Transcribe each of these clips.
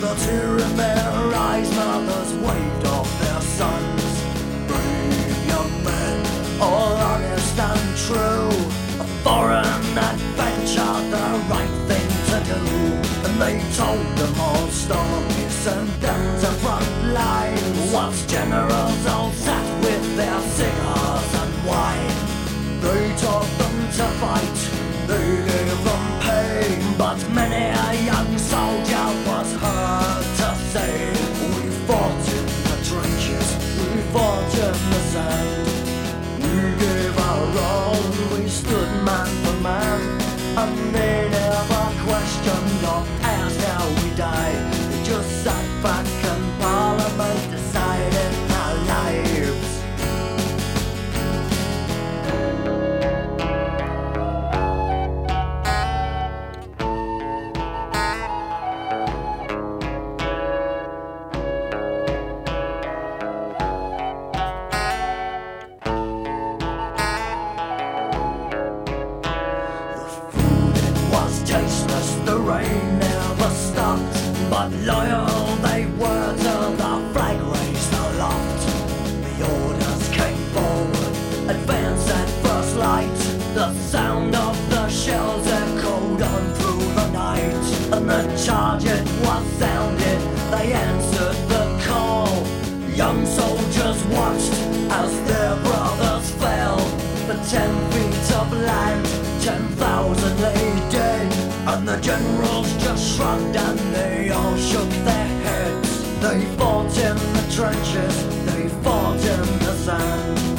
The tear in their eyes, mothers waved off their sons. Brave young men, all honest and true. A foreign adventure, the right thing to do. And they told them all stories and down to front line. What's generals, old the rain never stopped. But loyal they were to the flag raised aloft. The orders came forward, advance at first light. The sound of the shells echoed on through the night. And the charge it was sounded, they answered the call. Young soldiers watched as their brothers fell. For ten feet of land, ten thousand. And the generals just shrugged and they all shook their heads. They fought in the trenches, they fought in the sand.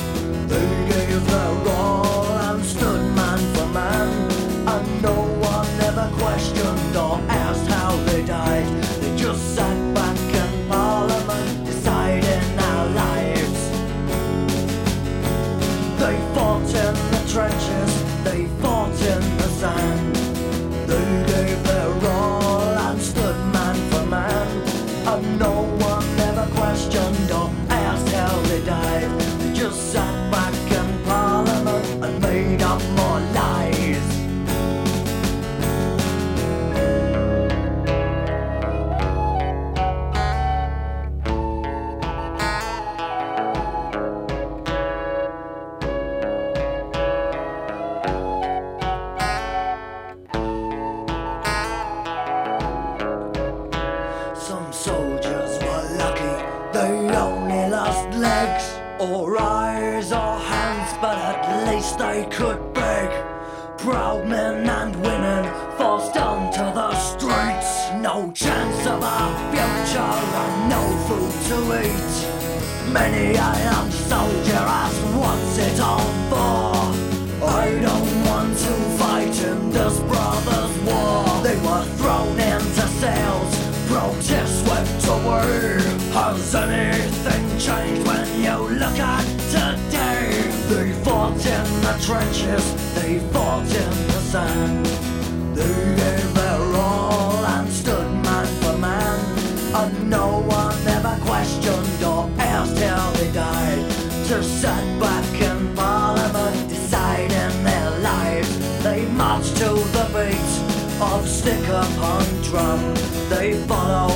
They they could beg. Proud men and women forced onto the streets, no chance of a future and no food to eat. Many a young soldier asked, What's it all for? I don't want to fight in this brother's war. They were thrown into cells, protest swept away. Has anything changed trenches they fought in the sand. They gave their all and stood man for man, and no one ever questioned or asked how they died. To set back in parliament, deciding their lives. They marched to the beat of stick upon drum. They followed.